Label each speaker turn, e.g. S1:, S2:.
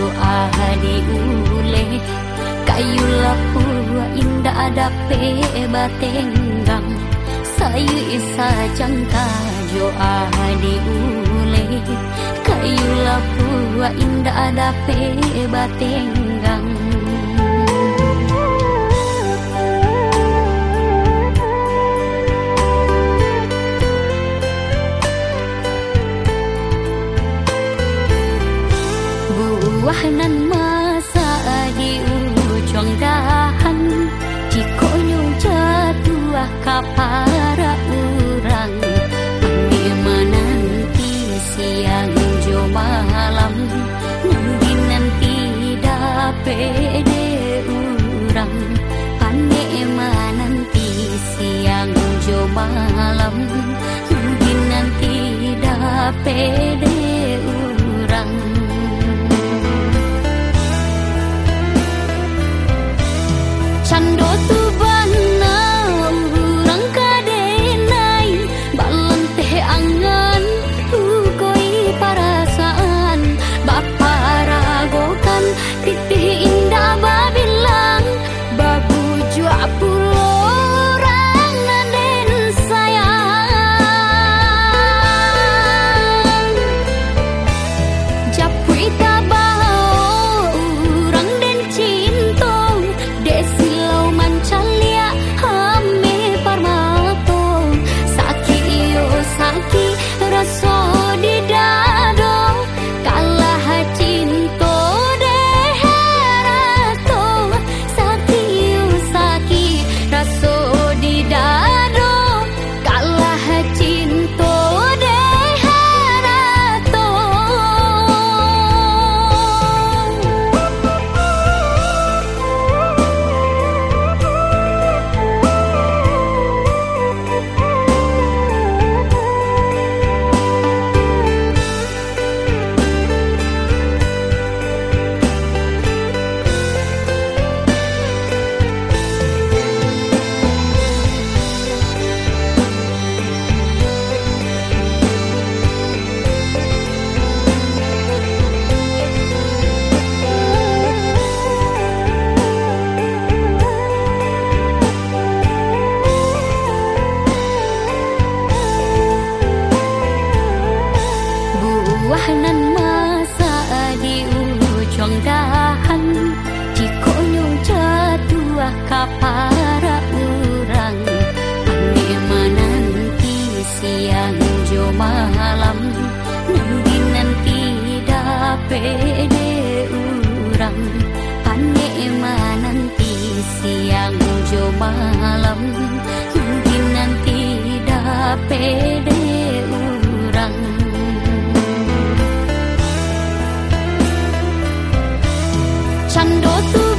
S1: doa hadi ule kayu lapu indah ada peba batenggang. Sayu isa jangka doa hadi ule kayu lapu indah ada peba batenggang. Jatuh kapara urang Kami menanti siang jo malam. Nanti nanti dapede urang Pane menanti siang jo malam. Nanti nanti dapede nan masa di ujung dahan Jiko nyung jatuh kapara urang Ane menanti siang jo malam Nanti nanti dapede urang Ane menanti siang jo malam Nanti nanti dapede I'm not xuống